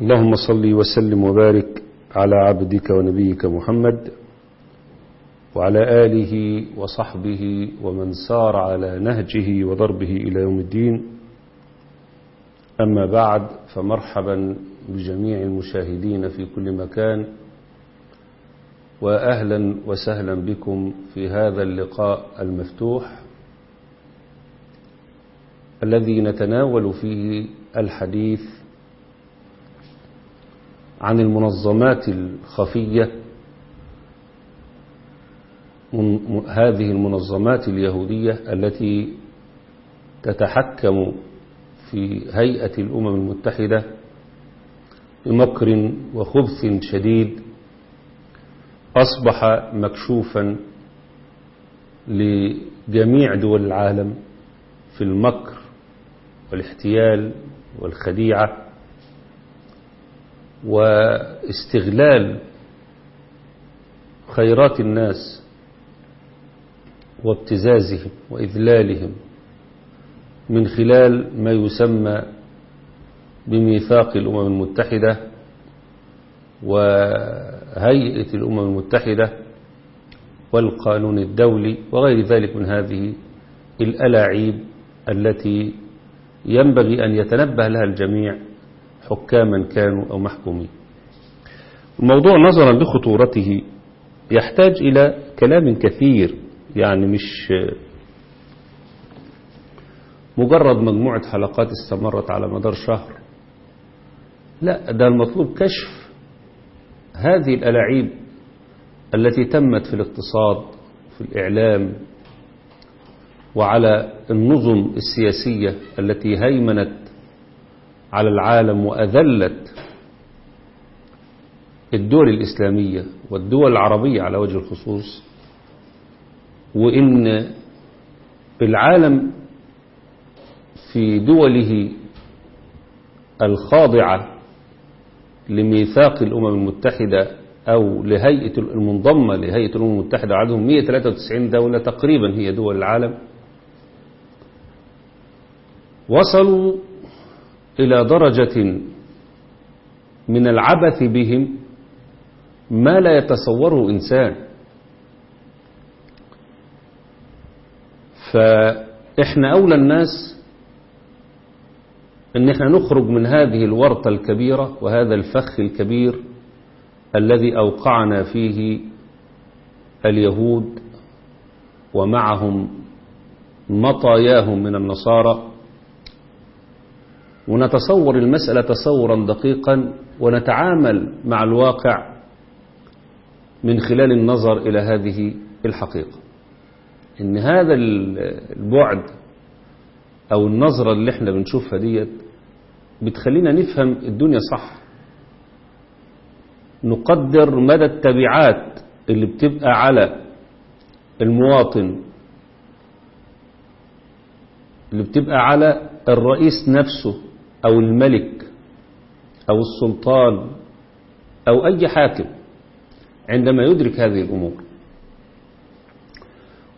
اللهم صل وسلم وبارك على عبدك ونبيك محمد وعلى آله وصحبه ومن سار على نهجه وضربه إلى يوم الدين. أما بعد فمرحبا بجميع المشاهدين في كل مكان وأهلا وسهلا بكم في هذا اللقاء المفتوح الذي نتناول فيه الحديث عن المنظمات الخفية. هذه المنظمات اليهودية التي تتحكم في هيئة الأمم المتحدة بمكر وخبث شديد أصبح مكشوفا لجميع دول العالم في المكر والاحتيال والخديعة. واستغلال خيرات الناس وابتزازهم وإذلالهم من خلال ما يسمى بميثاق الأمم المتحدة وهيئة الأمم المتحدة والقانون الدولي وغير ذلك من هذه الألاعيب التي ينبغي أن يتنبه لها الجميع حكاما كانوا أو محكومين. الموضوع نظرا لخطورته يحتاج إلى كلام كثير يعني مش مجرد مجموعة حلقات استمرت على مدار شهر. لا ده المطلوب كشف هذه الألاعيب التي تمت في الاقتصاد في الإعلام وعلى النظم السياسية التي هيمنت على العالم وأذلت الدول الإسلامية والدول العربية على وجه الخصوص وإن العالم في دوله الخاضعة لميثاق الأمم المتحدة أو لهيئة المنضمة لهيئة الأمم المتحدة عددهم 193 دولة تقريبا هي دول العالم وصلوا إلى درجة من العبث بهم ما لا يتصوره إنسان. فإحنا أولى الناس أن إحنا نخرج من هذه الورطة الكبيرة وهذا الفخ الكبير الذي أوقعنا فيه اليهود ومعهم مطاياهم من النصارى. ونتصور المسألة تصورا دقيقا ونتعامل مع الواقع من خلال النظر إلى هذه الحقيقة. إن هذا البعد أو النظرة اللي إحنا بنشوفها ديت بتخلينا نفهم الدنيا صح. نقدر مدى التبعات اللي بتبقى على المواطن اللي بتبقى على الرئيس نفسه. أو الملك أو السلطان أو أي حاكم عندما يدرك هذه الأمور.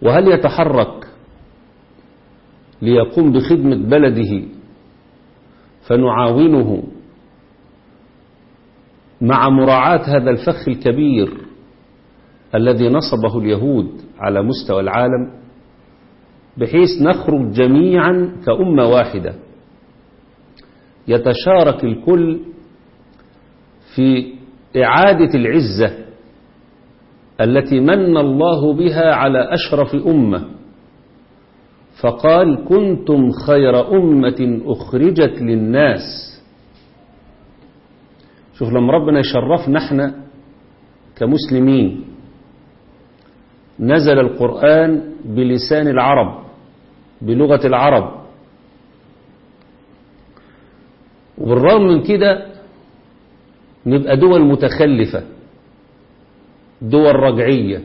وهل يتحرك ليقوم بخدمة بلده فنعاونه مع مراعاة هذا الفخ الكبير الذي نصبه اليهود على مستوى العالم بحيث نخرج جميعا كأمة واحدة؟ يتشارك الكل في إعادة العزة التي من الله بها على أشرف أمة. فقال كنتم خير أمة أخرجت للناس. شوف لما ربنا يشرفنا إحنا كمسلمين نزل القرآن بلسان العرب بلغة العرب. وبالرغم من كده نبقى دول متخلفة دول رجعية.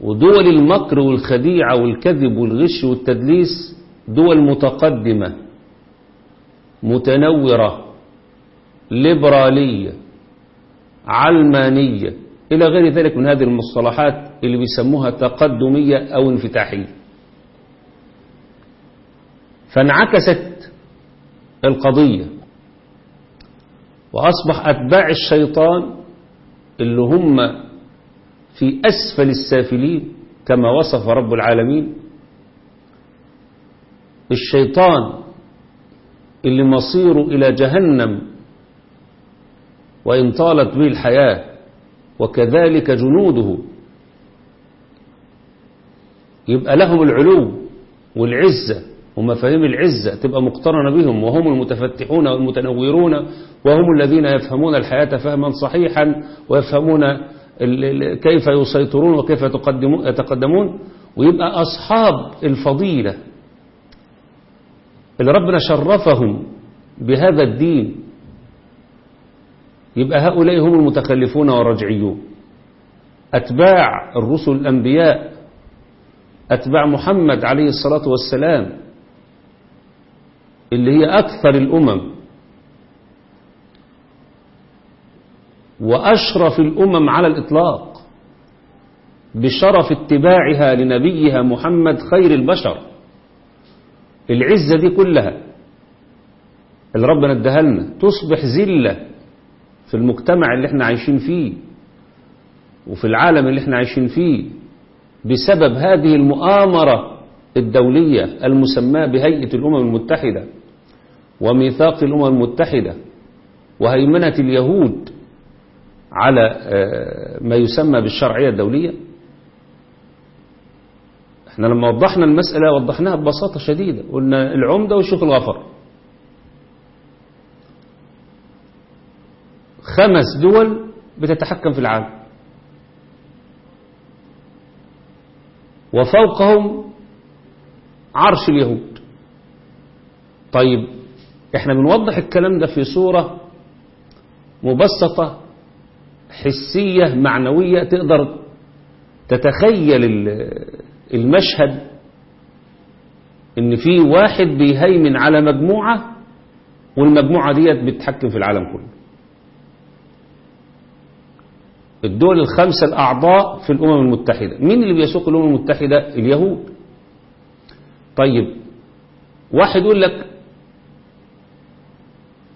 ودول المكر والخديعة والكذب والغش والتدليس دول متقدمة متنورة ليبرالية علمانية. إلى غير ذلك من هذه المصطلحات اللي بيسموها تقدمية أو انفتاحية. فانعكست القضية. وأصبح أتباع الشيطان اللي هم في أسفل السافلين كما وصف رب العالمين. الشيطان اللي مصيره إلى جهنم وإن طالت به الحياة وكذلك جنوده. يبقى لهم العلو والعزة. ومفاهيم العزة تبقى مقترنة بهم وهم المتفتحون والمتنورون وهم الذين يفهمون الحياة فهما صحيحا ويفهمون كيف يسيطرون وكيف يتقدمون. ويبقى أصحاب الفضيلة اللي ربنا شرفهم بهذا الدين يبقى هؤلاء هم المتخلفون والرجعيون. أتباع الرسل الأنبياء أتباع محمد عليه الصلاة والسلام اللي هي أكثر الأمم. وأشرف الأمم على الإطلاق بشرف اتباعها لنبيها محمد خير البشر. العزة دي كلها اللي ربنا اداها لنا تصبح ذلة في المجتمع اللي إحنا عايشين فيه وفي العالم اللي إحنا عايشين فيه بسبب هذه المؤامرة الدولية المسماة بهيئة الأمم المتحدة. وميثاق الأمم المتحدة وهيمنة اليهود على ما يسمى بالشرعية الدولية. إحنا لما وضحنا المسألة وضحناها ببساطة شديدة قلنا العمدة والشيخ الغفر. خمس دول بتتحكم في العالم. وفوقهم عرش اليهود. طيب إحنا بنوضح الكلام ده في صورة مبسطة حسية معنوية تقدر تتخيل المشهد إن في واحد بيهيمن على مجموعة والمجموعة ديت بتتحكم في العالم كله. الدول الخمسة الأعضاء في الأمم المتحدة. مين اللي بيسوق الأمم المتحدة؟ اليهود. طيب واحد يقول لك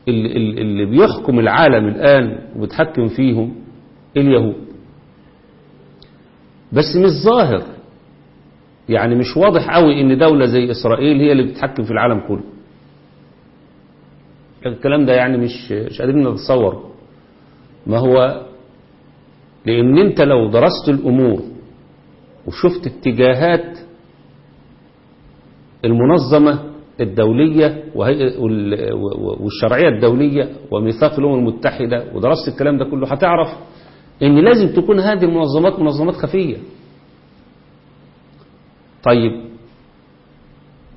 اللي, اللي بيحكم العالم الآن وبتحكم فيهم اليهود. بس مش ظاهر. يعني مش واضح قوي إن دولة زي إسرائيل هي اللي بتحكم في العالم كله. الكلام ده يعني مش مش قادرين نتصور. ما هو لأن أنت لو درست الأمور وشفت اتجاهات المنظمة الدولية والشرعية الدولية وميثاق الأمم المتحدة ودرست الكلام ده كله هتعرف إن لازم تكون هذه المنظمات منظمات خفية. طيب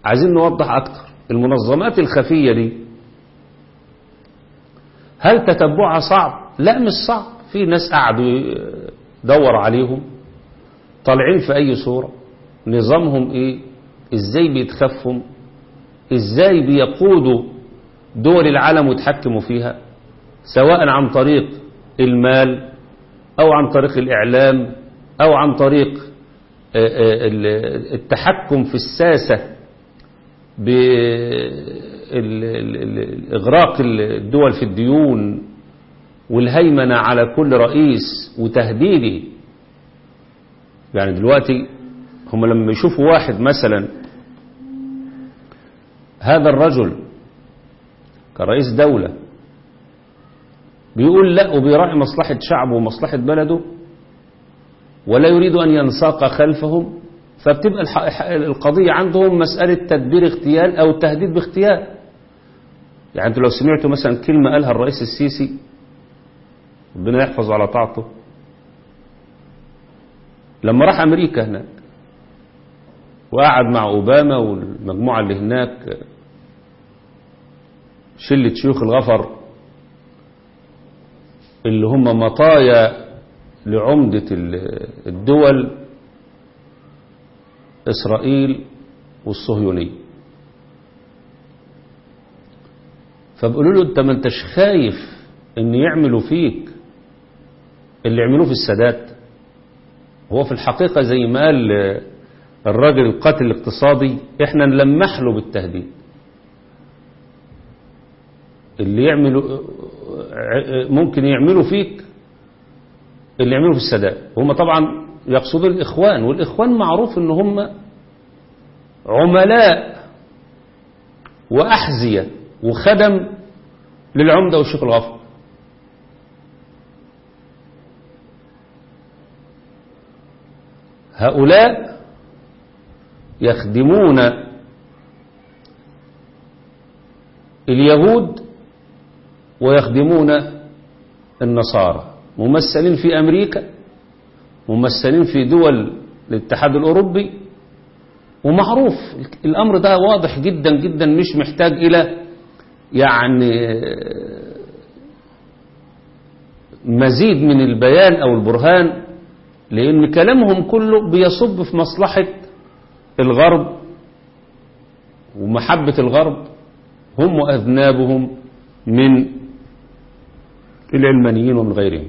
عايزين نوضح أكتر. المنظمات الخفية دي هل تتبعها صعب؟ لا مش صعب. في ناس قعدوا يدور عليهم طالعين في أي صورة. نظامهم إيه؟ إزاي بيتخفوا؟ إزاي بيقودوا دول العالم ويتحكموا فيها؟ سواء عن طريق المال أو عن طريق الإعلام أو عن طريق التحكم في الساسة بإغراق الدول في الديون والهيمنة على كل رئيس وتهديده. يعني دلوقتي هم لما يشوفوا واحد مثلا هذا الرجل كرئيس دولة بيقول لا وبيراعي مصلحة شعبه ومصلحة بلده ولا يريد أن ينساق خلفهم فبتبقى القضية عندهم مسألة تدبير اغتيال أو تهديد باغتيال. يعني أنتوا لو سمعتوا مثلا كلمة قالها الرئيس السيسي ربنا يحفظ على طاعته. لما راح أمريكا هناك وقعد مع أوباما والمجموعة اللي هناك شلة شيوخ الغفر اللي هم مطايا لعمدة الدول إسرائيل والصهيونية. فبقولوا له أنت ما أنتش خايف إن يعملوا فيك اللي يعملوه في السادات؟ هو في الحقيقة زي ما قال الراجل القاتل الاقتصادي إحنا نلمح له بالتهديد. اللي يعملوا ممكن يعملوا فيك اللي يعملوا في السادات هم طبعا يقصدون الإخوان والإخوان معروف إن هم عملاء وأحذية وخدم للعمدة والشيخ الغفر. هؤلاء يخدمون اليهود ويخدمون النصارى. ممثلين في أمريكا ممثلين في دول الاتحاد الأوروبي ومعروف الأمر ده واضح جدا جدا مش محتاج إلى يعني مزيد من البيان أو البرهان لأن كلامهم كله بيصب في مصلحة الغرب ومحبة الغرب. هم وأذنابهم من العلمانيين ومن غيرهم.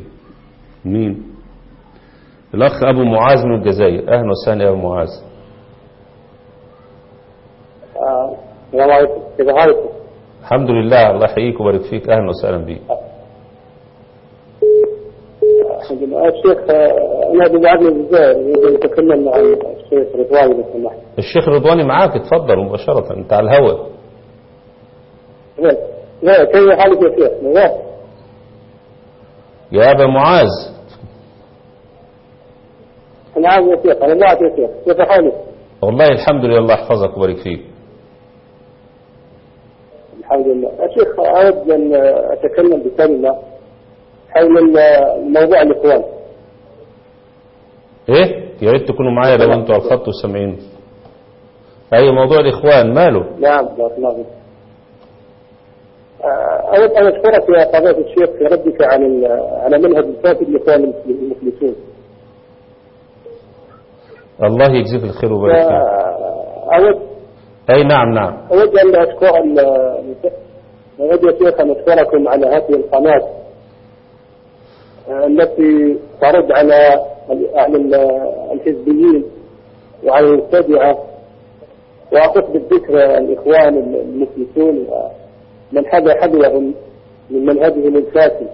مين؟ الأخ أبو معاذ من الجزائر أهلا وسهلا يا أبو معاذ. السلام عليكم. كيف حالكم؟ الحمد لله. الله يحييك ويبارك فيك. أهلا وسهلا بيك. الحمد لله الشيخ أبو معاذ من الجزائر مع الشيخ رضوان إذا سمحت. الشيخ رضواني معاك. اتفضل مباشرة. أنت على الهواء. لا كيف حالك يا شيخ؟ يا أبا معاذ. نعم يا شيخ أنا معك يا شيخ كيف حالك؟ والله الحمد لله الله يحفظك ويبارك فيك. الحمد لله. يا شيخ أود أن أتكلم بكلمة حول موضوع الإخوان. إيه؟ يا ريت تكونوا معايا لو أنتوا على الخط وسامعين أي موضوع الإخوان؟ ماله؟ نعم بارك الله فيك. اود ان أشكرك يا فضيله الشيخ في ردك عن ال- على منهج الفاسد الإخوان المفلسون الله يجزيك الخير ويبارك فيك. اود أي نعم نعم. أود أن أشكر ال- أود يا شيخ أن أشكركم على هذه القناة آه، التي ترد على ال- على ال- الحزبيين وعلى المبتدعة وأخص بالذكر الإخوان المفلسون ومن حذى حذوهم من منهجهم الفاسد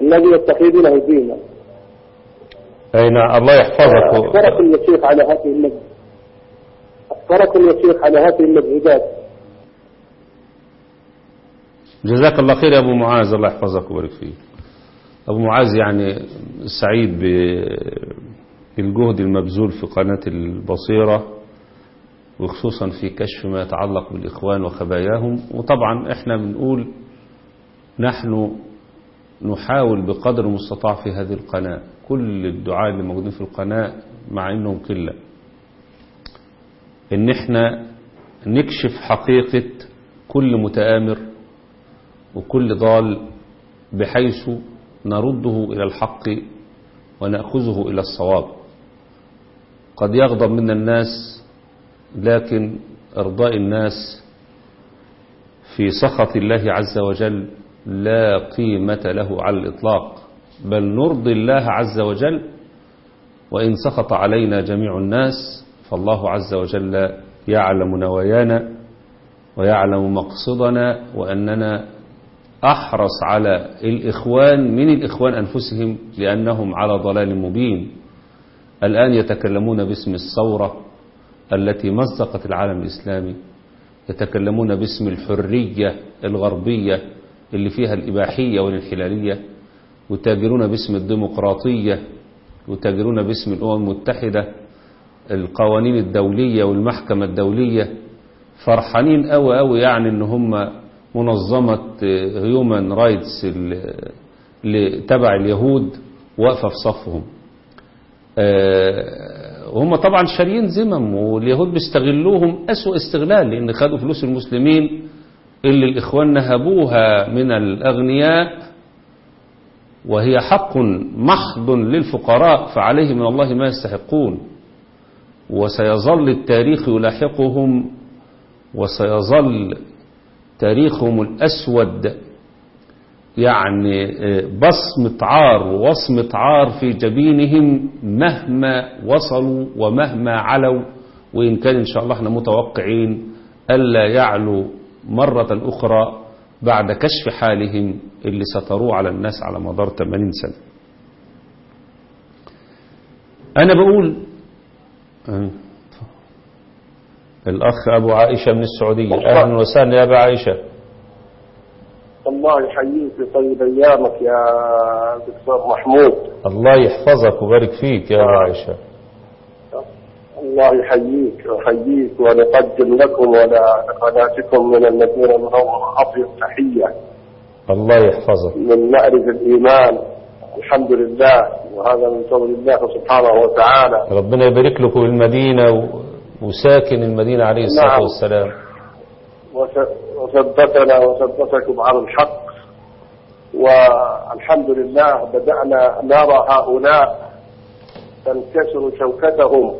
الذي يتخذونه دينا. اي نعم الله يحفظك. أشكركم يا شيخ على هذه المجهودات أشكركم يا شيخ على هذه المجهودات جزاك الله خير يا أبو معاذ. الله يحفظك ويبارك فيك. أبو معاذ يعني سعيد بالجهد المبذول في قناة البصيرة. وخصوصا في كشف ما يتعلق بالإخوان وخباياهم. وطبعا إحنا بنقول نحن نحاول بقدر المستطاع في هذه القناة كل الدعاء اللي موجودين في القناة مع إنهم قلة. إن إحنا نكشف حقيقة كل متآمر وكل ضال بحيث نرده إلى الحق ونأخذه إلى الصواب. قد يغضب منا الناس لكن إرضاء الناس في سخط الله عز وجل لا قيمة له على الإطلاق. بل نرضي الله عز وجل وإن سخط علينا جميع الناس فالله عز وجل يعلم نوايانا ويعلم مقصدنا وأننا أحرص على الإخوان من الإخوان أنفسهم لأنهم على ضلال مبين. الآن يتكلمون باسم الثورة التي مزقت العالم الإسلامي يتكلمون باسم الحرية الغربية اللي فيها الإباحية والانحلالية وتاجرون باسم الديمقراطية وتاجرون باسم الأمم المتحدة القوانين الدولية والمحكمة الدولية. فرحانين قوي قوي يعني إن هم منظمة هيومن رايتس اللي تبع اليهود واقفة في صفهم. وهم طبعا شاريين زمم واليهود بيستغلوهم أسوأ استغلال لأن خدوا فلوس المسلمين اللي الإخوان نهبوها من الأغنياء وهي حق محض للفقراء فعليه من الله ما يستحقون. وسيظل التاريخ يلاحقهم وسيظل تاريخهم الأسود يعني بصمة عار وصمة عار في جبينهم مهما وصلوا ومهما علوا. وإن كان إن شاء الله إحنا متوقعين ألا يعلوا مرة أخرى بعد كشف حالهم اللي ستروه على الناس على مدار 80 سنة. أنا بقول الأخ أبو عائشة من السعودية. أهلا وسهلا يا أبو عائشة. الله يحييك ويطيب أيامك يا دكتور محمود. الله يحفظك ويبارك فيك يا أبو عائشة. الله يحييك ويحييك ونقدم لكم ولقناتكم من المدينة المنوره اطيب تحية. الله يحفظك. من معرفة الإيمان. الحمد لله. وهذا من فضل الله سبحانه وتعالى. ربنا يبارك لكم المدينة و- وساكن المدينة عليه الصلاة نعم. والسلام. وثبتنا وثبتكم على الحق. والحمد لله بدأنا نرى هؤلاء تنكسر شوكتهم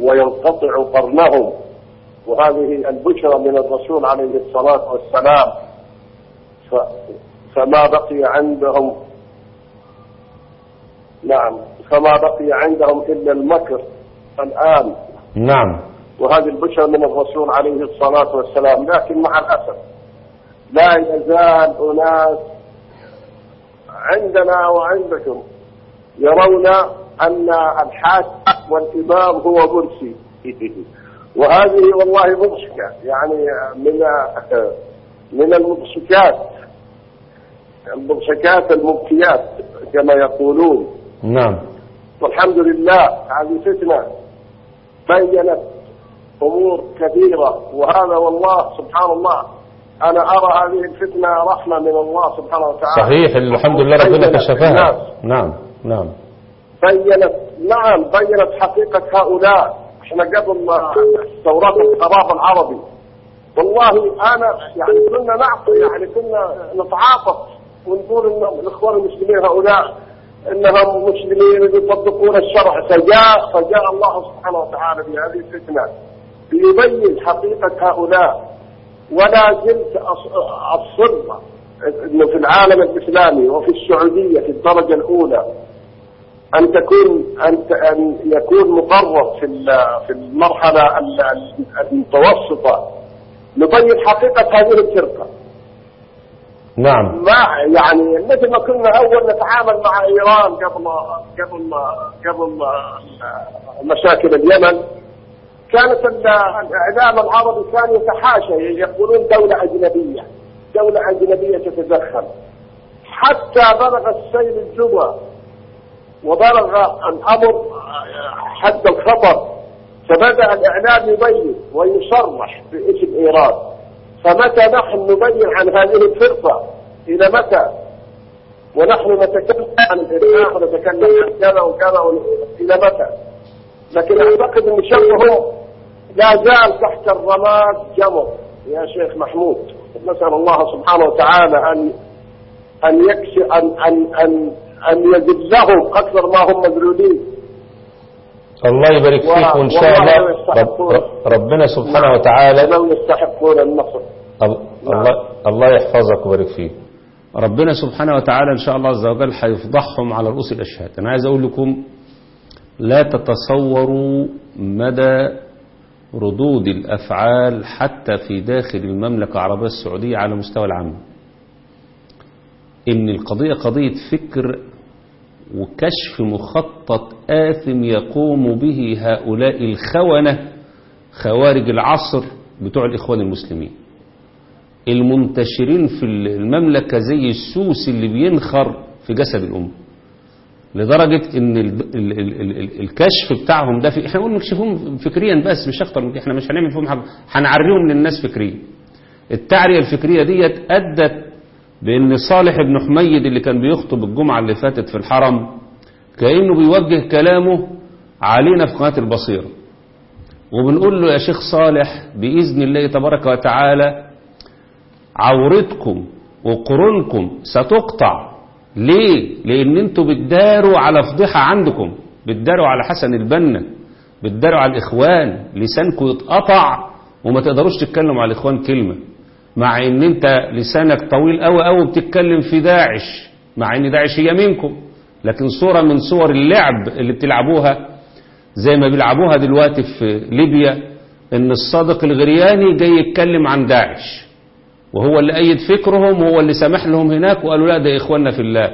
وينقطع قرنهم. وهذه البشرى من الرسول عليه الصلاة والسلام. فما بقي عندهم؟ نعم. فما بقي عندهم إلا المكر الآن. نعم. وهذه البشرى من الرسول عليه الصلاة والسلام. لكن مع الأسف لا يزال أناس عندنا وعندكم يرون أن الحاكم والإمام هو مرسي. وهذه والله مضحكة. يعني من من المضحكات المضحكات المبكيات كما يقولون. نعم. والحمد لله هذه فتنة بينت أمور كثيرة وهذا والله سبحان الله أنا أرى هذه الفتنة رحمة من الله سبحانه وتعالى. صحيح الحمد لله ربنا كشفها. نعم نعم. بينت نعم بينت حقيقة هؤلاء. إحنا قبل ثورات الخراب العربي. والله أنا يعني كنا نعطي يعني كنا نتعاطف ونقول إن الإخوان المسلمين هؤلاء إنهم مسلمين يطبقون الشرع. فجاء فجاء الله سبحانه وتعالى بهذه الفتنة. ليبين حقيقة هؤلاء. ولا زلت أص- اصر إنه في العالم الإسلامي وفي السعودية في الدرجة الأولى. أن تكون أن أن يكون مقرر في ال- في المرحلة ال- ال- المتوسطة. نبين حقيقة هذه الفرقة. نعم. ما يعني مثل ما كنا أول نتعامل مع إيران قبل قبل قبل مشاكل اليمن. كانت ال- الإعلام العربي كان يتحاشى يقولون دولة أجنبية دولة أجنبية تتدخل حتى بلغ السيل الجبهة وبلغ الامر حد الخطر فبدأ الإعلام يبين ويصرح باسم إيران. فمتى نحن نبين عن هذه الفرقة؟ إلى متى؟ ونحن نتكلم عن الارهاب ونتكلم عن كذا وكذا إلى متى؟ لكن أعتقد إن شرهم لا زال تحت الرماد جمر. يا شيخ محمود نسأل الله سبحانه وتعالى ان أن يكشف أن أن أن أن يذلهم أكثر ما هم مذلولين الله يبارك فيك وإن شاء الله. رب ربنا سبحانه وتعالى لو يستحقون النصر. ال- الله الله يحفظك ويبارك فيك. ربنا سبحانه وتعالى إن شاء الله عز وجل هيفضحهم على رؤوس الأشهاد. أنا عايز أقول لكم لا تتصوروا مدى ردود الأفعال حتى في داخل المملكة العربية السعودية على مستوى العام. إن القضية قضية فكر وكشف مخطط آثم يقوم به هؤلاء الخونة خوارج العصر بتوع الإخوان المسلمين. المنتشرين في المملكة زي السوس اللي بينخر في جسد الأمة. لدرجة إن ال ال ال ال ال الكشف بتاعهم ده في إحنا نقول نكشفهم فكريا بس مش أكتر من كده إحنا مش هنعمل فيهم حاجة هنعريهم للناس فكريا. التعرية الفكرية ديت أدت بإن صالح بن حميد اللي كان بيخطب الجمعة اللي فاتت في الحرم كأنه بيوجه كلامه علينا في قناة البصيرة. وبنقول له يا شيخ صالح بإذن الله تبارك وتعالى عورتكم وقرونكم ستقطع ليه؟ لأن أنتوا بتداروا على فضيحة عندكم. بتداروا على حسن البنا. بتداروا على الإخوان. لسانكم يتقطع وما تقدروش تتكلموا على الإخوان كلمة. مع إن انت لسانك طويل قوي قوي بتتكلم في داعش. مع إن داعش هي منكم. لكن صورة من صور اللعب اللي بتلعبوها زي ما بيلعبوها دلوقتي في ليبيا إن الصادق الغرياني جاي يتكلم عن داعش. وهو اللي أيد فكرهم وهو اللي سمح لهم هناك وقالوا لا ده إخواننا في الله.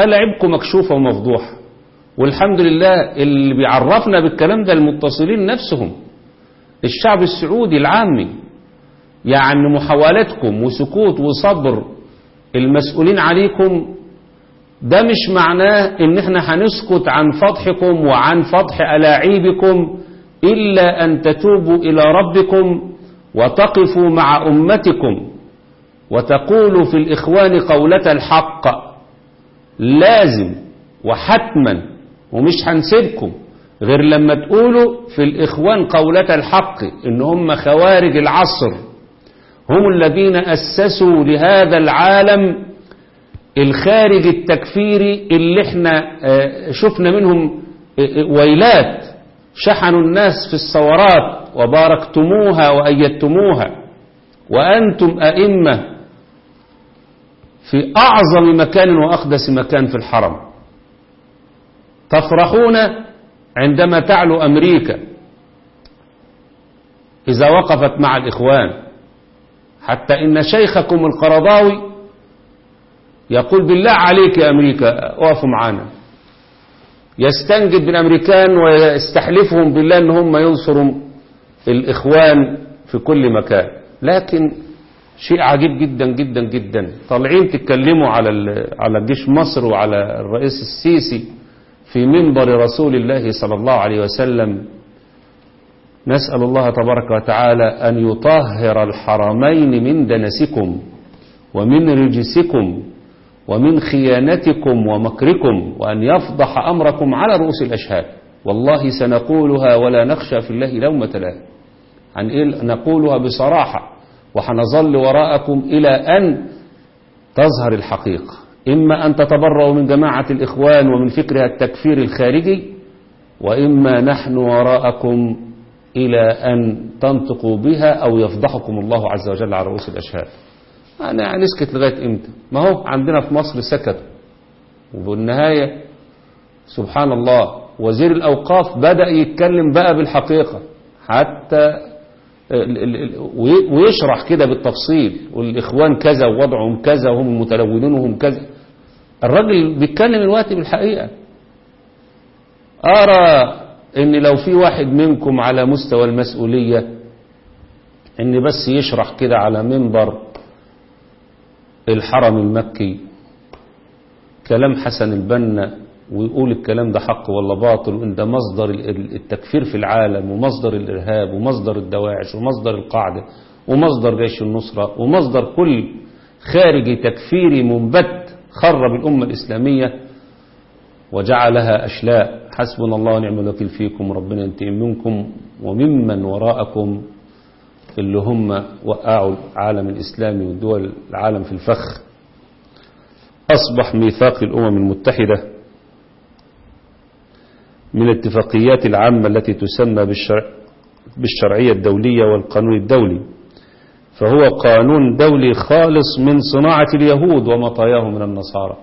ألعبكم مكشوفة ومفضوحة والحمد لله اللي بيعرفنا بالكلام ده المتصلين نفسهم. الشعب السعودي العامي يعني محاولتكم وسكوت وصبر المسؤولين عليكم ده مش معناه إن إحنا هنسكت عن فضحكم وعن فضح ألاعيبكم إلا أن تتوبوا إلى ربكم وتقفوا مع أمتكم وتقولوا في الإخوان قولة الحق لازم وحتما ومش هنسيبكم غير لما تقولوا في الإخوان قولة الحق إن هم خوارج العصر هم الذين أسسوا لهذا العالم الخارج التكفيري اللي إحنا شفنا منهم ويلات. شحنوا الناس في الثورات وباركتموها وأيدتموها وأنتم أئمة في أعظم مكان وأقدس مكان في الحرم. تفرحون عندما تعلو أمريكا إذا وقفت مع الإخوان. حتى إن شيخكم القرضاوي يقول بالله عليك يا أمريكا وقفوا معانا. يستنجد بالأمريكان ويستحلفهم بالله أن هم ينصروا الإخوان في كل مكان. لكن شيء عجيب جدا جدا جدا. طالعين تتكلموا على على جيش مصر وعلى الرئيس السيسي في منبر رسول الله صلى الله عليه وسلم. نسأل الله تبارك وتعالى أن يطهر الحرمين من دنسكم ومن رجسكم ومن خيانتكم ومكركم وأن يفضح أمركم على رؤوس الأشهاد. والله سنقولها ولا نخشى في الله لومة لائم عن إيه؟ نقولها بصراحة. وحنظل وراءكم إلى أن تظهر الحقيقة. إما أن تتبرأوا من جماعة الإخوان ومن فكرها التكفير الخارجي وإما نحن وراءكم إلى أن تنطقوا بها أو يفضحكم الله عز وجل على رؤوس الأشهاد. أنا نسكت لغاية إمتى؟ ما هو عندنا في مصر سكتوا وبالنهاية سبحان الله وزير الأوقاف بدأ يتكلم بقى بالحقيقة. حتى ويشرح كده بالتفصيل. والإخوان كذا ووضعهم كذا وهم المتلونون وهم كذا. الراجل بيتكلم الوقت بالحقيقة. أرى إن لو في واحد منكم على مستوى المسؤولية إن بس يشرح كده على منبر الحرم المكي. كلام حسن البنا ويقول الكلام ده حق ولا باطل وان ده مصدر التكفير في العالم ومصدر الإرهاب ومصدر الدواعش ومصدر القاعدة ومصدر جيش النصرة ومصدر كل خارجي تكفيري منبت خرب الأمة الإسلامية. وجعلها أشلاء. حسبنا الله ونعم الوكيل فيكم ربنا ينتقم منكم وممن وراءكم. اللي هم وقعوا العالم الإسلامي والدول العالم في الفخ أصبح ميثاق الأمم المتحدة من الاتفاقيات العامة التي تسمى بالشرع بالشرعية الدولية والقانون الدولي. فهو قانون دولي خالص من صناعة اليهود ومطاياهم من النصارى.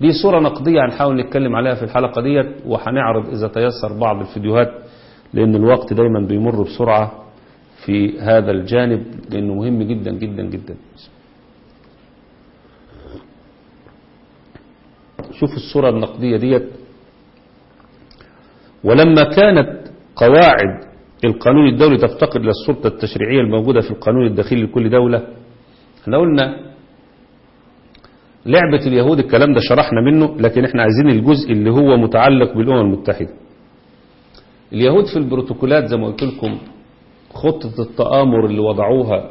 دي صورة نقدية هنحاول نتكلم عليها في الحلقة ديت وهنعرض إذا تيسر بعض الفيديوهات لأن الوقت دايما بيمر بسرعة. في هذا الجانب لأنه مهم جدا جدا جدا. شوف الصورة النقدية ديت. ولما كانت قواعد القانون الدولي تفتقد للسلطة التشريعية الموجودة في القانون الداخلي لكل دولة إحنا قلنا لعبة اليهود الكلام ده شرحنا منه لكن إحنا عايزين الجزء اللي هو متعلق بالأمم المتحدة. اليهود في البروتوكولات زي ما قلت لكم خطة التآمر اللي وضعوها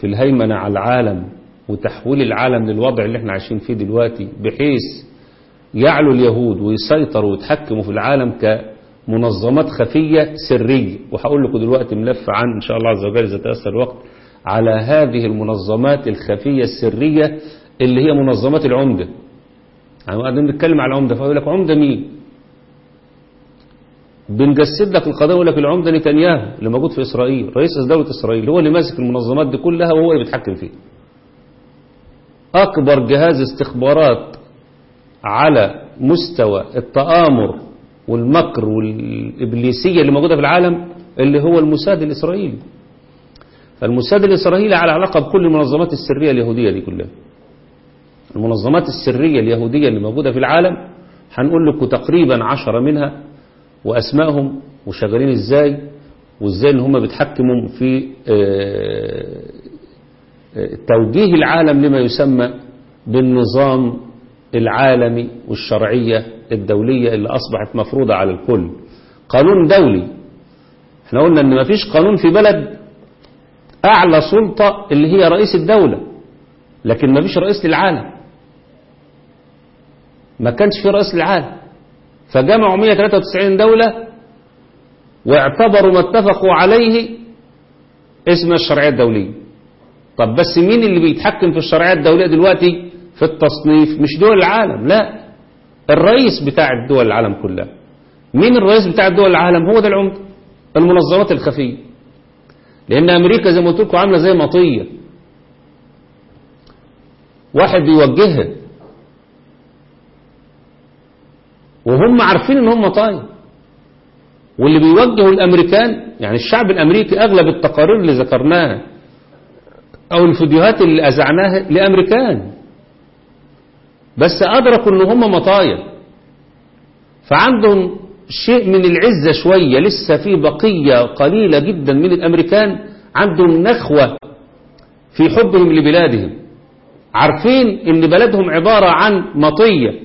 في الهيمنة على العالم وتحويل العالم للوضع اللي إحنا عايشين فيه دلوقتي بحيث يعلو اليهود ويسيطروا ويتحكموا في العالم كمنظمات خفية سرية. وهقول لكم دلوقتي ملف عن إن شاء الله عز وجل إذا تيسر الوقت على هذه المنظمات الخفية السرية اللي هي منظمات العمدة. يعني قاعدين بنتكلم على العمدة فيقول لك عمدة مين؟ بنجسد لك القضية يقول لك العمدة نتنياهو اللي موجود في إسرائيل رئيس دولة إسرائيل هو اللي ماسك المنظمات دي كلها وهو اللي بيتحكم فيها. أكبر جهاز استخبارات على مستوى التآمر والمكر والإبليسية اللي موجودة في العالم اللي هو الموساد الإسرائيلي. فالموساد الإسرائيلي على علاقة بكل المنظمات السرية اليهودية دي كلها. المنظمات السرية اليهودية اللي موجودة في العالم هنقول لكم تقريبا عشرة منها وأسمائهم وشغالين إزاي وإزاي إن هم بيتحكموا في توجيه العالم لما يسمى بالنظام العالمي والشرعية الدولية اللي أصبحت مفروضة على الكل. قانون دولي. إحنا قلنا إن مفيش قانون في بلد أعلى سلطة اللي هي رئيس الدولة لكن مفيش رئيس للعالم. ما كانش في رئيس للعالم. فجمعوا 193 دولة واعتبروا ما اتفقوا عليه اسم الشرعية الدولية. طب بس مين اللي بيتحكم في الشرعية الدولية دلوقتي؟ في التصنيف. مش دول العالم لا. الرئيس بتاع الدول العالم كلها. مين الرئيس بتاع الدول العالم؟ هو ده العمدة. المنظمات الخفية. لأن أمريكا زي ما قلت لكم عاملة زي مطية. واحد بيوجهها. وهم عارفين إن هم طاية واللي بيوجهوا الأمريكان يعني الشعب الأمريكي أغلب التقارير اللي ذكرناها أو الفيديوهات اللي أذعناها لأمريكان. بس أدركوا إن هم مطايا فعندهم شيء من العزة شوية لسه في بقية قليلة جدا من الأمريكان عندهم نخوة في حبهم لبلادهم. عارفين إن بلدهم عبارة عن مطية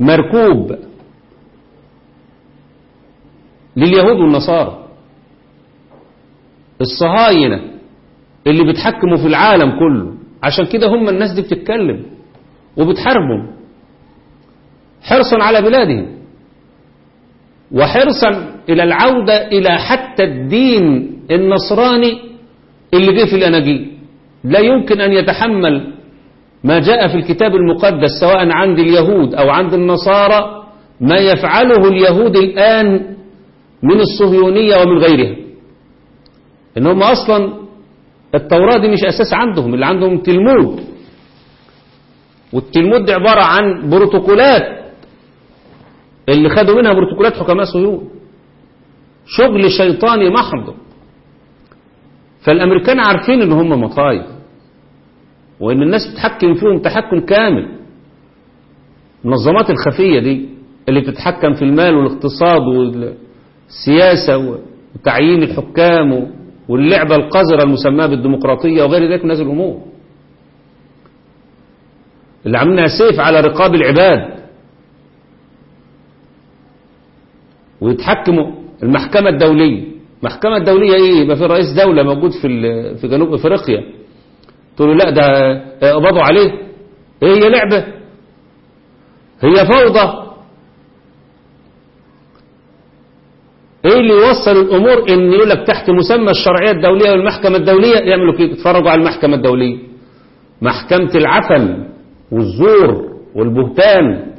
مركوب. لليهود والنصارى. الصهاينة اللي بيتحكموا في العالم كله. عشان كده هم الناس دي بتتكلم وبتحاربهم. حرصا على بلادهم. وحرصا إلى العودة إلى حتى الدين النصراني اللي جه في الأناجيل. لا يمكن أن يتحمل ما جاء في الكتاب المقدس سواء عند اليهود أو عند النصارى ما يفعله اليهود الآن من الصهيونية ومن غيرها. إنهم أصلا التوراة دي مش أساس عندهم اللي عندهم تلمود. والتلمود دي عبارة عن بروتوكولات. اللي خدوا منها بروتوكولات حكماء صهيون. شغل شيطاني محض. فالأمريكان عارفين إن هم مطايا وإن الناس بتحكم فيهم تحكم كامل. المنظمات الخفية دي اللي بتتحكم في المال والاقتصاد والسياسة وتعيين الحكام واللعبة القذرة المسماة بالديمقراطية وغير ذلك من هذه الأمور. اللي عاملينها سيف على رقاب العباد. ويتحكموا المحكمة الدولية. المحكمة الدولية إيه؟ يبقى في رئيس دولة موجود في في جنوب إفريقيا. تقول له لا ده قبضوا عليه. إيه هي لعبة؟ هي فوضى. إيه اللي يوصل الأمور؟ إن يقول لك تحت مسمى الشرعية الدولية والمحكمة الدولية يعملوا كده يتفرجوا على المحكمة الدولية. محكمة العفن والزور والبهتان.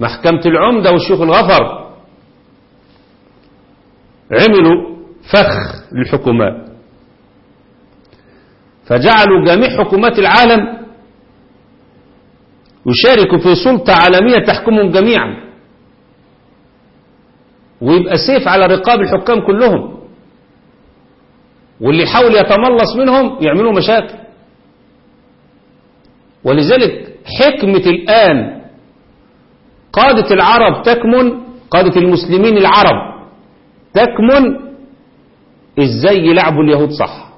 محكمة العمدة والشيوخ الغفر. عملوا فخ للحكومات. فجعلوا جميع حكومات العالم يشاركوا في سلطة عالمية تحكمهم جميعا. ويبقى سيف على رقاب الحكام كلهم. واللي يحاول يتملص منهم يعملوا مشاكل. ولذلك حكمة الآن قادة العرب تكمن قادة المسلمين العرب تكمن إزاي يلعبوا اليهود صح؟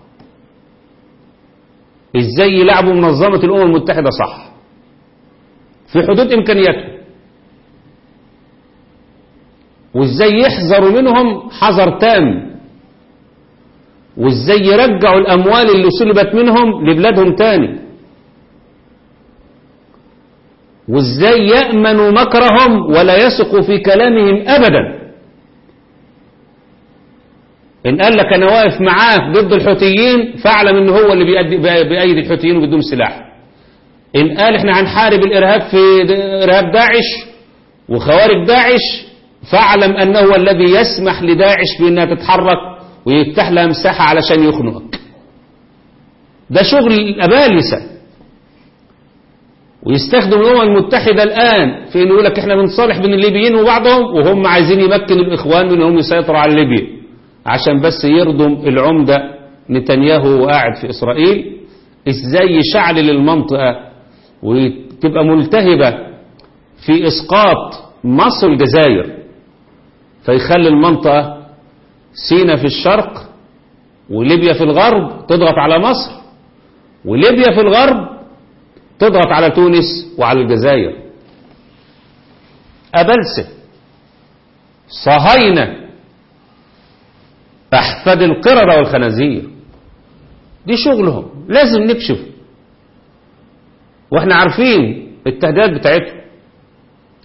إزاي يلعبوا منظمة الأمم المتحدة صح؟ في حدود إمكانياتهم. وازاي يحذروا منهم حذر تام؟ وازاي يرجعوا الأموال اللي سلبت منهم لبلادهم تاني؟ وازاي يأمنوا مكرهم ولا يثقوا في كلامهم أبدا؟ إن قال لك أنا واقف معاك ضد الحوثيين فاعلم إن هو اللي بيأدي بأيدي الحوثيين وبيدوم سلاح. إن قال إحنا هنحارب الإرهاب في إرهاب داعش وخوارج داعش فاعلم أنه هو الذي يسمح لداعش بأنها تتحرك ويفتح لها مساحة علشان يخنقك. ده شغل الأبالسة ويستخدم الأمم المتحدة الآن في إنه يقول لك إحنا بنصالح بين الليبيين وبعضهم وهم عايزين يمكنوا الإخوان من إنهم يسيطروا على ليبيا عشان بس يرضم العمدة نتنياهو وقاعد في إسرائيل. إزاي يشعلل المنطقة وتبقى ملتهبة في إسقاط مصر والجزائر فيخلي المنطقة سينا في الشرق وليبيا في الغرب تضغط على مصر وليبيا في الغرب تضغط على تونس وعلى الجزائر. أبلسة صهاينة أحفاد القردة والخنازير. دي شغلهم لازم نكشف وإحنا عارفين التهديدات بتاعتهم.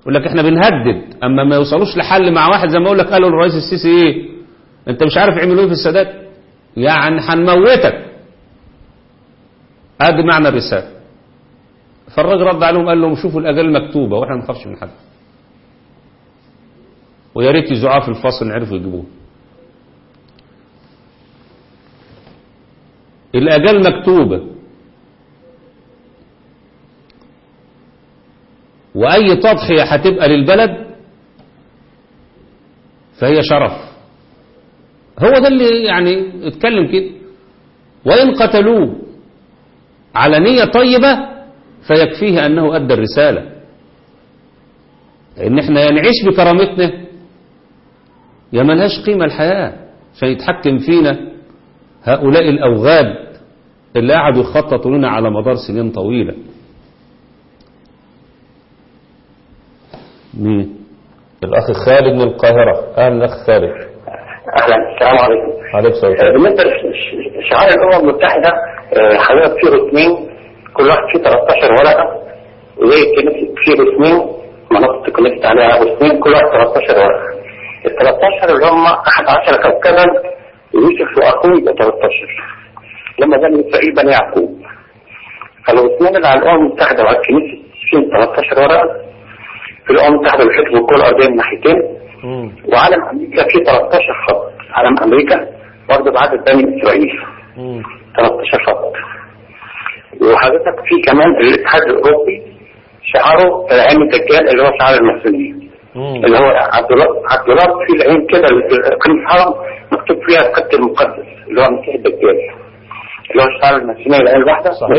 يقول لك إحنا بنهدد. أما ما يوصلوش لحل مع واحد زي ما أقول لك قالوا الرئيس السيسي إيه؟ أنت مش عارف يعملوا إيه في السادات. يعني هنموتك. أدي معنى الرساله فالراجل رد عليهم قال لهم شوفوا الاجال مكتوبة وإحنا ما نخافش من حد. ويا ريت يزعوا في الفصل نعرفوا يجيبوه. الاجال مكتوبة. وأي تضحية هتبقى للبلد فهي شرف. هو ده اللي يعني اتكلم كده. وإن قتلوه على نية طيبة فيكفيه أنه أدى الرسالة. لأن إحنا يا نعيش بكرامتنا. يا ملهاش قيمة الحياة. عشان يتحكم فينا هؤلاء الأوغاد اللي قعدوا يخططوا لنا على مدار سنين طويلة. مين؟ الأخ خالد من القاهرة. أهلا أخ خالد. أهلا. السلام عليكم. عليك السلام. آه، بالنسبة لشعار الأمم المتحدة آه، حضرتك فيه رسمين كل واحد فيه 13 ورقة. وزي كنيسه فيه رسمين منصة كنيسه عليها رسمين كل واحد 13 ورقة. ال 13 اللي هم 11 كوكبا يوسف وأخوه يبقى 13 لما بني إسرائيل بني يعقوب. فالرسمين اللي على الأمم المتحدة وعلى الكنيسة فيهم 13 ورقة. في الامم المتحده بيحتفوا الكره الارضيه من ناحيتين وعلم أمريكا فيه 13 خط. علم أمريكا برضه بعدد بني اسرائيل 13 خط. وحضرتك في كمان الاتحاد الأوروبي شعاره عين الدجال اللي هو شعار المسلمين اللي هو عبد الله عبد الله في العين كده قيمة الحرم مكتوب فيها القدس المقدس اللي هو مسيح الدجال. اللي هو شعار المسلمين العين الواحدة. صحيح.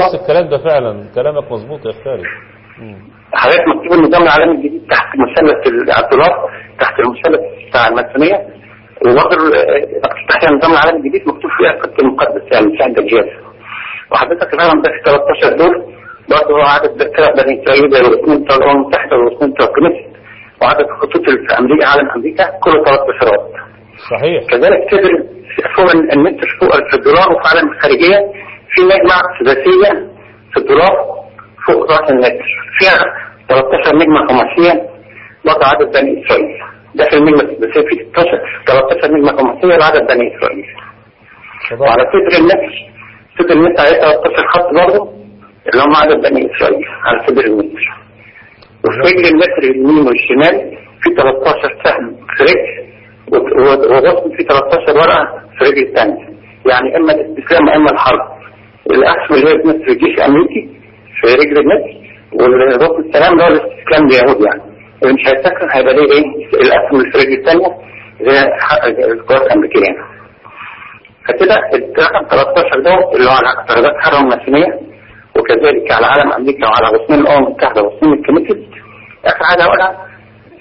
بحس الكلام ده فعلا. كلامك مظبوط يا خالد حضرتك مكتوب النظام العالمي الجديد تحت مثلث الاعتراف تحت المثلث بتاع الماسونيه وبرضه ال- تحت النظام العالمي الجديد مكتوب فيها القدس المقدس يعني مسيح الدجال. وحضرتك الهرم ده في 13 دول برضه هو عدد فرق بني اسرائيل الرسمين بتوع الامم المتحده والرسمين بتوع الكنيسة وعدد الخطوط اللي في أمريكا عالم أمريكا كله 13 رد صحيح. كذلك كبر فوق النمسر فوق في الدولار وفي عالم الخارجية في نجمة سداسية في الدولار. فوق رأس النسر فيها 13 نجمة خماسية برضه عدد بني إسرائيل. داخل السداسية في 16 13 نجمة خماسية لعدد بني إسرائيل. وعلى صدر النسر صدر النسر عليه 13 خط برضه اللي هم عدد بني إسرائيل على صدر النسر وفي رجل النسر اليمين والشمال في 13 سهم في رجل ورسم في 13 ورقة في رجل الثانية يعني أما الاستسلام اما الحرب. الاسهم اللي هي بنصف الجيش الأمريكي في رجل النصر والرسم السلام ده الاستسلام لليهود يعني. مش هيستسلم هيبقى ليه إيه؟ الأسهم في رجل الثانية زي القوات الأمريكية يعني. فكده الرقم 13 ده اللي هو على اعتراضات حرب الماسونية وكذلك على علم أمريكا وعلى رسمين الأمم المتحدة ورسمين الكنيست آخر حاجة أقولها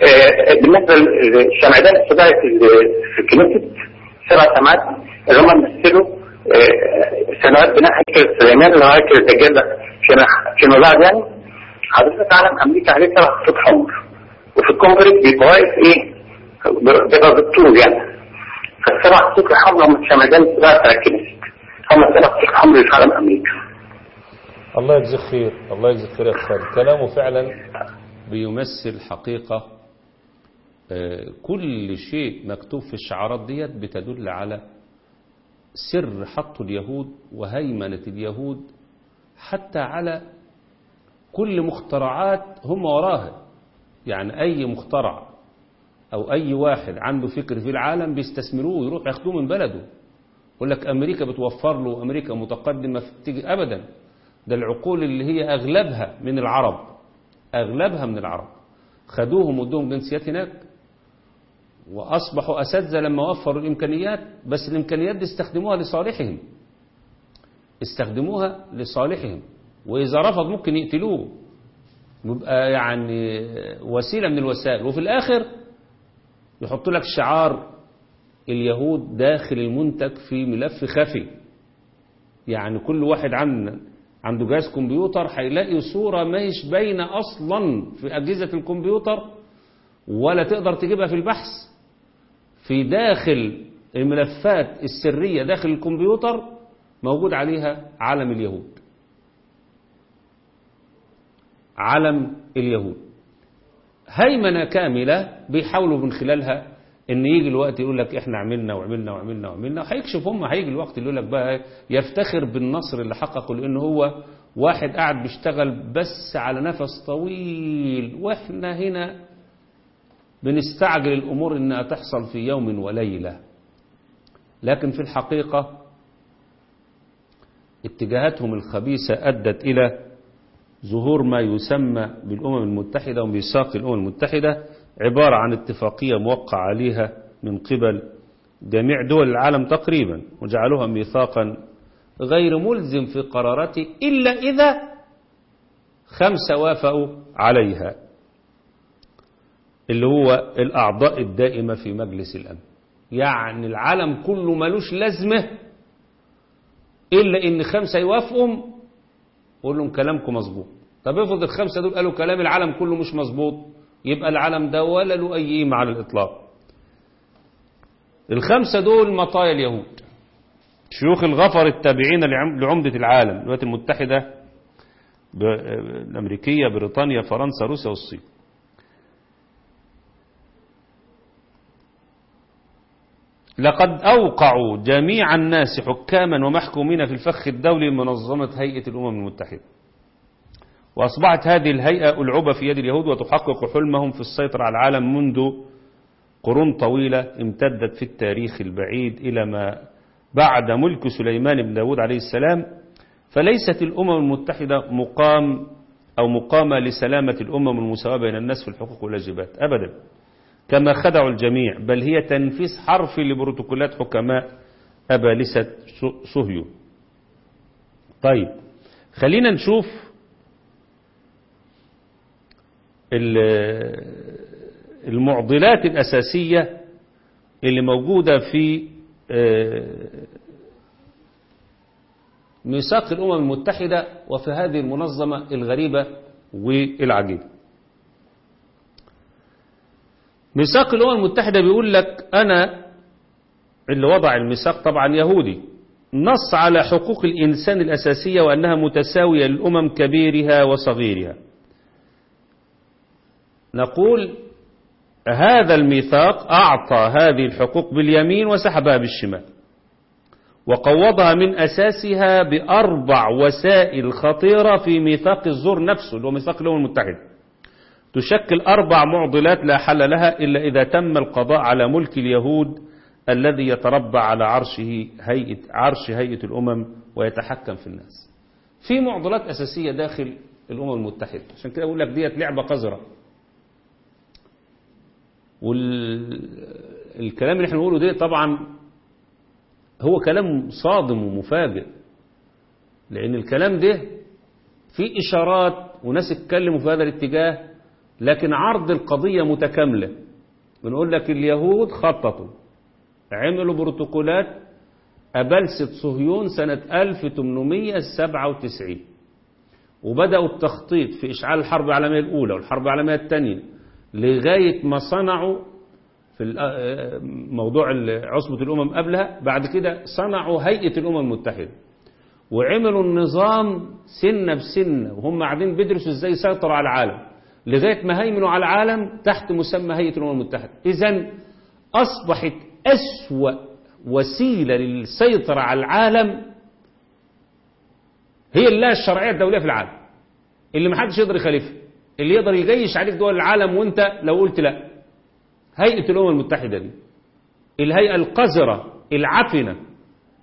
آه، بالنسبة للشمعدان في في الكنيست سبع سماعات اللي هم مثلوا آه، سنوات بناء هيكل سليمان اللي هو هيكل الدجال ده. فيما فيما بعد يعني. حضرتك علم أمريكا عليه سبع خطوط حمر. وفي الكونجرس واقف إيه؟ بيبقى بالطول يعني. فالسبع خطوط الحمر هم السباعي بتاع الكنيست هم السبع خطوط الحمر اللي في علم أمريكا. الله يجزيك خير. الله يجزيك خير يا خالد كلامه فعلا بيمثل حقيقة آه، كل شيء مكتوب في الشعارات ديت بتدل على سر حط اليهود وهيمنة اليهود حتى على كل مخترعات هم وراها. يعني أي مخترع أو أي واحد عنده فكر في العالم بيستثمروه ويروح ياخدوه من بلده. يقول لك أمريكا بتوفر له أمريكا متقدمة تيجي أبدا. ده العقول اللي هي أغلبها من العرب أغلبها من العرب. خدوهم ودوهم جنسيات هناك. وأصبحوا أساتذة لما وفروا الإمكانيات بس الإمكانيات دي استخدموها لصالحهم. استخدموها لصالحهم. وإذا رفض ممكن يقتلوه. يبقى يعني وسيلة من الوسائل. وفي الآخر يحط لك شعار اليهود داخل المنتج في ملف خفي. يعني كل واحد عن عنده جهاز كمبيوتر هيلاقي صورة ماهيش باينة أصلا في أجهزة الكمبيوتر ولا تقدر تجيبها في البحث. في داخل الملفات السرية داخل الكمبيوتر موجود عليها علم اليهود. علم اليهود. هيمنة كاملة بيحاولوا من خلالها إن يجي الوقت يقول لك إحنا عملنا وعملنا وعملنا وعملنا. وهيكشف هم هيجي الوقت اللي يقول لك بقى يفتخر بالنصر اللي حققه لأن هو واحد قاعد بيشتغل بس على نفس طويل. وإحنا هنا بنستعجل الأمور إنها تحصل في يوم وليلة. لكن في الحقيقة اتجاهاتهم الخبيثة أدت إلى ظهور ما يسمى بالأمم المتحدة وميثاق الأمم المتحدة عبارة عن اتفاقية موقع عليها من قبل جميع دول العالم تقريبا وجعلوها ميثاقا غير ملزم في قراراته إلا إذا خمسة وافقوا عليها اللي هو الأعضاء الدائمة في مجلس الأمن. يعني العالم كله ملوش لازمة إلا إن خمسة يوافقوا قول لهم كلامكم مظبوط. طب افرض الخمسة دول قالوا كلام العالم كله مش مظبوط يبقى العالم ده ولا له أي قيمة على الإطلاق. الخمسة دول مطايا اليهود. شيوخ الغفر التابعين لعمدة العالم الولايات المتحدة الأمريكية بريطانيا فرنسا روسيا والصين. لقد أوقعوا جميع الناس حكاما ومحكومين في الفخ الدولي منظمة هيئة الأمم المتحدة. وأصبحت هذه الهيئة ألعبة في يد اليهود وتحقق حلمهم في السيطرة على العالم منذ قرون طويلة امتدت في التاريخ البعيد إلى ما بعد ملك سليمان بن داود عليه السلام. فليست الأمم المتحدة مقام أو مقامة لسلامة الأمم المساواة بين الناس في الحقوق والواجبات. أبدا. كما خدعوا الجميع بل هي تنفيذ حرفي لبروتوكولات حكماء أبالسة صهيون طيب خلينا نشوف المعضلات الأساسية اللي موجودة في ميثاق الأمم المتحدة وفي هذه المنظمة الغريبة والعجيبة. ميثاق الأمم المتحدة بيقول لك أنا اللي وضع الميثاق طبعا يهودي. نص على حقوق الإنسان الأساسية وأنها متساوية للأمم كبيرها وصغيرها. نقول هذا الميثاق أعطى هذه الحقوق باليمين وسحبها بالشمال وقوضها من أساسها بأربع وسائل خطيرة في ميثاق الزور نفسه اللي هو ميثاق الأمم المتحدة. تشكل أربع معضلات لا حل لها إلا إذا تم القضاء على ملك اليهود الذي يتربع على عرشه هيئة عرش هيئة الأمم ويتحكم في الناس. في معضلات أساسية داخل الأمم المتحدة. عشان كده أقول لك ديت لعبة قذرة. والكلام اللي إحنا بنقوله ده طبعا هو كلام صادم ومفاجئ. لأن الكلام ده في إشارات وناس اتكلموا في هذا الاتجاه لكن عرض القضية متكاملة. بنقول لك اليهود خططوا عملوا بروتوكولات أبلسة صهيون سنة 1897 وبدأوا التخطيط في إشعال الحرب العالمية الأولى والحرب العالمية الثانية لغاية ما صنعوا في موضوع عصبة الأمم قبلها. بعد كده صنعوا هيئة الأمم المتحدة وعملوا النظام سنة بسنة وهم قاعدين بيدرسوا إزاي يسيطروا على العالم. لغاية ما هيمنوا على العالم تحت مسمى هيئة الأمم المتحدة. إذا أصبحت أسوأ وسيلة للسيطرة على العالم هي الله الشرعية الدولية في العالم. اللي محدش يقدر يخالفها. اللي يقدر يجيش عليك دول العالم وأنت لو قلت لا. هيئة الأمم المتحدة دي الهيئة القذرة العفنة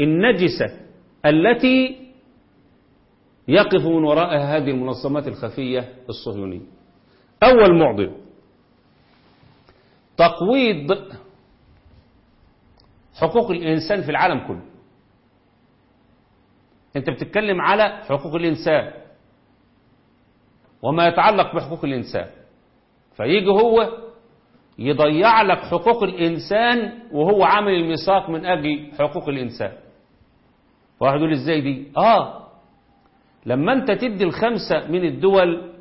النجسة التي يقف من وراءها هذه المنظمات الخفية الصهيونية. أول معضلة تقويض حقوق الإنسان في العالم كله. أنت بتتكلم على حقوق الإنسان وما يتعلق بحقوق الإنسان. فيجي هو يضيع لك حقوق الإنسان وهو عامل الميثاق من أجل حقوق الإنسان. واحد يقول إزاي دي؟ آه لما أنت تدي الخمسة من الدول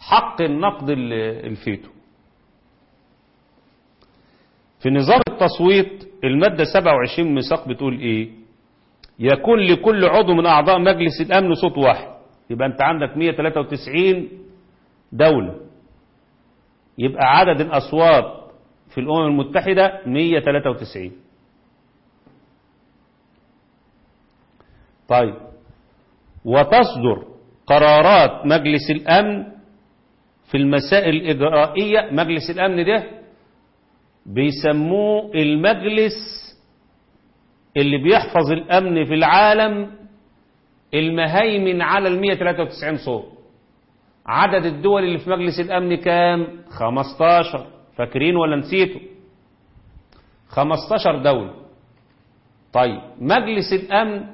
حق النقد الفيتو في نظام التصويت المادة 27 ميثاق بتقول إيه؟ يكون لكل عضو من أعضاء مجلس الأمن صوت واحد. يبقى أنت عندك 193 دولة. يبقى عدد الأصوات في الأمم المتحدة 193 طيب. وتصدر قرارات مجلس الأمن في المسائل الاجرائية مجلس الأمن ده بيسموه المجلس اللي بيحفظ الأمن في العالم المهيمن على ال 193 صوت. عدد الدول اللي في مجلس الأمن كام؟ 15 فاكرين ولا نسيتوا؟ 15 دولة. طيب مجلس الأمن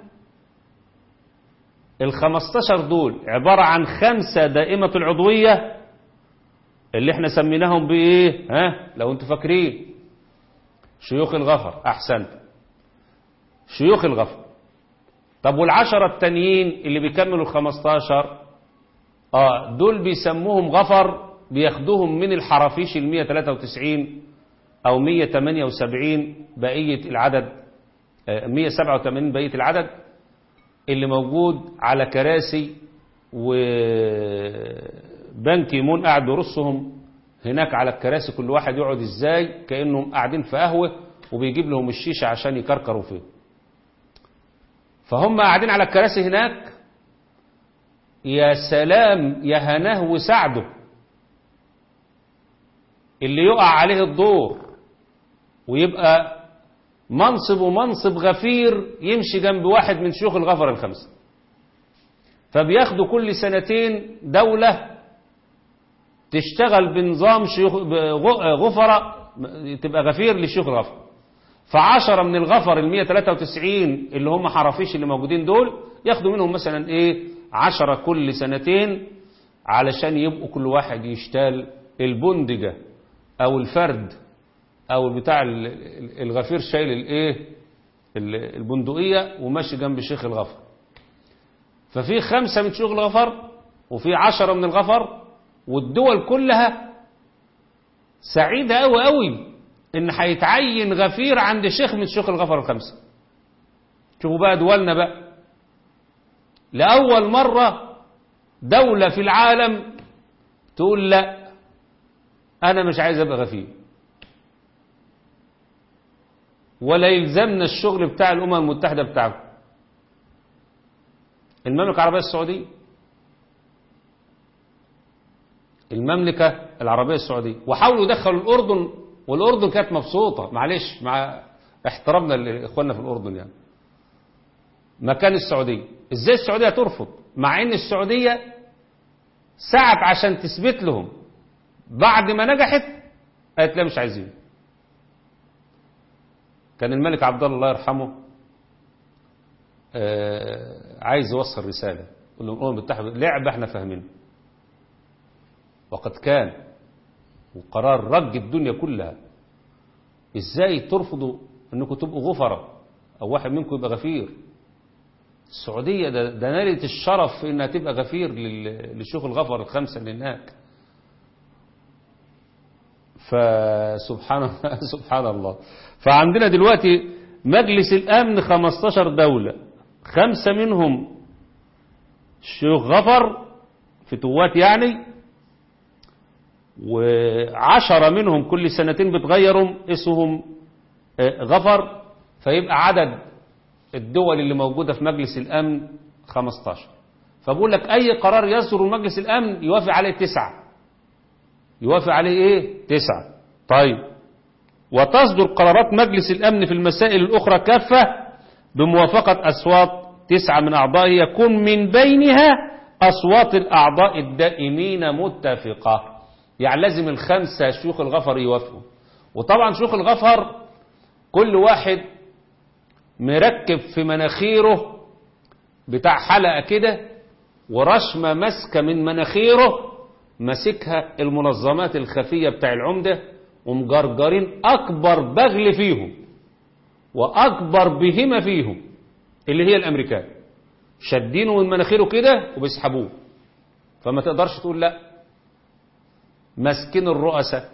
ال 15 دول عبارة عن خمسة دائمة العضوية اللي إحنا سميناهم بإيه؟ ها؟ لو أنتوا فاكرين. شيوخ الغفر احسنت شيوخ الغفر. طب والعشرة التانيين اللي بيكملوا الخمستاشر؟ آه دول بيسموهم غفر بياخدوهم من الحرافيش ال 193 أو 178 بقية العدد. آه 187 بقية العدد اللي موجود على كراسي و بان كيمون قاعد يرصهم هناك على الكراسي كل واحد يقعد إزاي؟ كأنهم قاعدين في قهوة وبيجيب لهم الشيشة عشان يكركروا فيه. فهم قاعدين على الكراسي هناك. يا سلام يا هناه وسعده اللي يقع عليه الدور ويبقى منصب ومنصب غفير يمشي جنب واحد من شيوخ الغفر الخمسة. فبياخدوا كل سنتين دولة تشتغل بنظام شيوخ غفرة تبقى غفير للشيوخ الغفر فعشرة من الغفر ال 193 اللي هم حرافيش اللي موجودين دول ياخدوا منهم مثلا إيه؟ عشرة كل سنتين علشان يبقوا كل واحد يشتال البندجة أو الفرد أو بتاع الغفير شايل الايه البندقية وماشي جنب شيخ الغفر. ففي خمسة من شيوخ الغفر وفي عشرة من الغفر والدول كلها سعيدة قوي قوي إن هيتعين غفير عند شيخ من شيوخ الغفر الخمسة. شوفوا بقى دولنا بقى. لأول مرة دولة في العالم تقول لا أنا مش عايز أبقى غفير. ولا يلزمنا الشغل بتاع الأمم المتحدة بتاعكم. المملكة العربية السعودية المملكة العربية السعودية. وحاولوا يدخلوا الأردن والأردن كانت مبسوطة. معلش مع احترامنا لإخواننا في الأردن يعني. مكان السعودية. إزاي السعودية ترفض؟ مع إن السعودية سعت عشان تثبت لهم. بعد ما نجحت قالت لا مش عايزين. كان الملك عبد الله الله يرحمه آه عايز يوصل رسالة. الأمم المتحدة لعبة إحنا فاهمينها وقد كان وقرار رج الدنيا كلها. إزاي ترفضوا انكم تبقوا غفرة أو واحد منكم يبقى غفير؟ السعودية ده, ده نالت الشرف إنها تبقى غفير للشيوخ الغفر الخمسة اللي هناك. فسبحان سبحان الله. فعندنا دلوقتي مجلس الأمن 15 دولة خمسة منهم شيوخ غفر فتوات يعني وعشرة منهم كل سنتين بتغيروا اسمهم غفر فيبقى عدد الدول اللي موجودة في مجلس الأمن 15 فبقول لك أي قرار يصدر مجلس الأمن يوافق عليه تسعة. يوافق عليه إيه؟ تسعة. طيب. وتصدر قرارات مجلس الأمن في المسائل الأخرى كافة بموافقة أصوات تسعة من أعضائه يكون من بينها أصوات الأعضاء الدائمين متفقة. يعني لازم الخمسة شيوخ الغفر يوافقوا. وطبعا شيوخ الغفر كل واحد مركب في مناخيره بتاع حلقة كده ورشمة ماسكة من مناخيره ماسكها المنظمات الخفية بتاع العمدة ومجرجرين أكبر بغل فيهم وأكبر بهمة فيهم اللي هي الأمريكان. شادينه من مناخيره كده وبيسحبوه. فما تقدرش تقول لا. ماسكين الرؤساء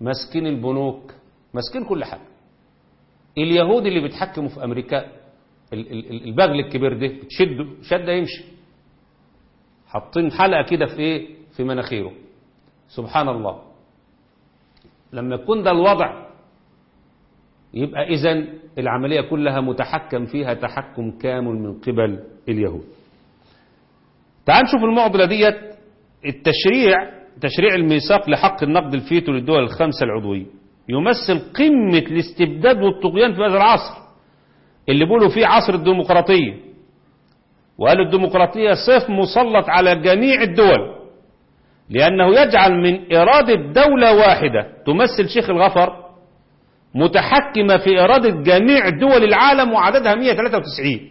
ماسكين البنوك ماسكين كل حاجة. اليهود اللي بيتحكموا في أمريكا البغل الكبير ده بتشده شده يمشي. حاطين حلقة كده في إيه؟ في مناخيره. سبحان الله. لما يكون ده الوضع يبقى اذا العملية كلها متحكم فيها تحكم كامل من قبل اليهود. تعال نشوف المعضلة ديت التشريع تشريع الميثاق لحق النقد الفيتو للدول الخمسة العضوية. يمثل قمة الاستبداد والطغيان في هذا العصر. اللي بيقولوا فيه عصر الديمقراطية. وقالوا الديمقراطية صف مسلط على جميع الدول. لأنه يجعل من إرادة دولة واحدة تمثل شيخ الغفر متحكمة في إرادة جميع دول العالم وعددها 193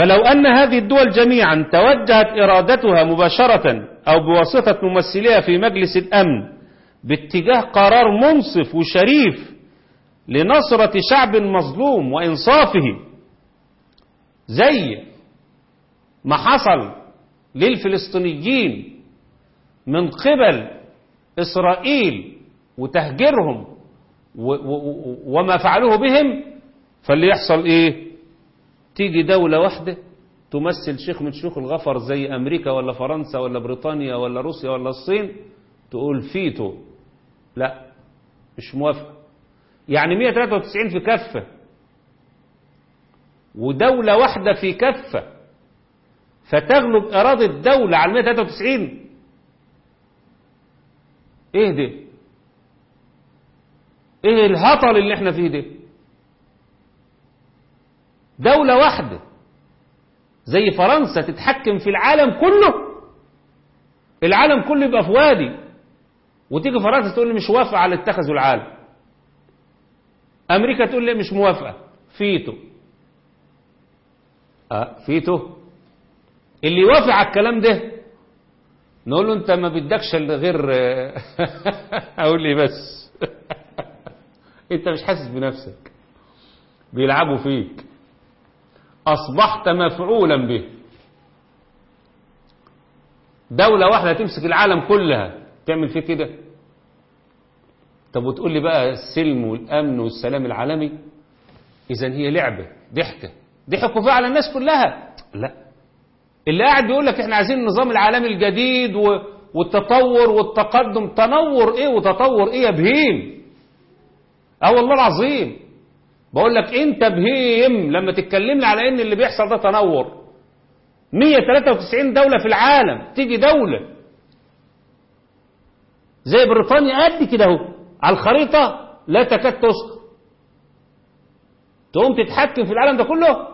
فلو أن هذه الدول جميعا توجهت إرادتها مباشرة أو بواسطة ممثليها في مجلس الأمن باتجاه قرار منصف وشريف لنصرة شعب مظلوم وإنصافه زي ما حصل للفلسطينيين من قبل إسرائيل وتهجيرهم وما فعلوه بهم فاللي يحصل إيه؟ تيجي دولة واحدة تمثل شيخ من شيوخ الغفر زي أمريكا ولا فرنسا ولا بريطانيا ولا روسيا ولا الصين تقول فيتو. لا مش موافق. يعني 193 في كفة. ودولة واحدة في كفة. فتغلب إرادة دولة على 193 إيه ده إيه الهطل اللي إحنا فيه ده دولة واحدة. زي فرنسا تتحكم في العالم كله. العالم كله يبقى في وادي. وتيجي فرنسا تقول لي مش موافقة على اتخذوا العالم. أمريكا تقول لي مش موافقة. فيتو. آه فيتو. اللي يوافق على الكلام ده نقول له أنت ما بدكش غير أقول لي بس. أنت مش حاسس بنفسك. بيلعبوا فيك. أصبحت مفعولا به. دولة واحدة تمسك العالم كلها. تعمل فيه كده. طب وتقول لي بقى السلم والأمن والسلام العالمي؟ اذا هي لعبة ضحكة. ضحكوا فيها على الناس كلها. لا. اللي قاعد بيقول لك إحنا عايزين النظام العالمي الجديد و... والتطور والتقدم. تنور إيه وتطور إيه يا بهيم؟ آه والله العظيم. بقول لك انت بهيم لما تتكلمني على إن اللي بيحصل ده تنور. 193 دولة في العالم تيجي دولة. زي بريطانيا قد كده أهو. على الخريطة لا تكاد تذكر. تقوم تتحكم في العالم ده كله.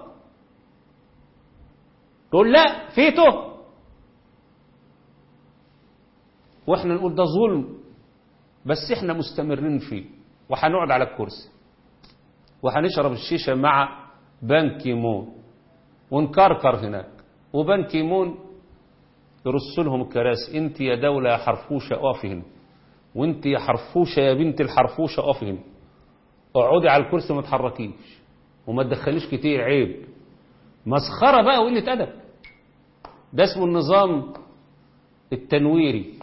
تقول لا فيتو. وإحنا نقول ده ظلم. بس إحنا مستمرين فيه. وهنقعد على الكرسي. وهنشرب الشيشة مع بان كيمون ونكركر هناك. وبان كيمون يرص لهم الكراسي إنت يا دولة يا حرفوشة اقفي هنا وإنت يا حرفوشة يا بنت الحرفوشة اقفي هنا اقعدي على الكرسي ما تحركيش وما تدخليش كتير عيب. مسخرة بقى وقلة أدب. ده اسمه النظام التنويري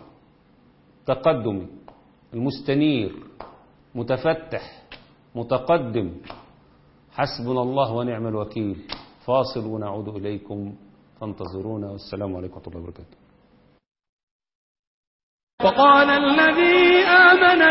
تقدمي المستنير متفتح. متقدم. حسبنا الله ونعم الوكيل. فاصل ونعود إليكم. فانتظرونا. والسلام عليكم ورحمة الله وبركاته. وقال الذي آمن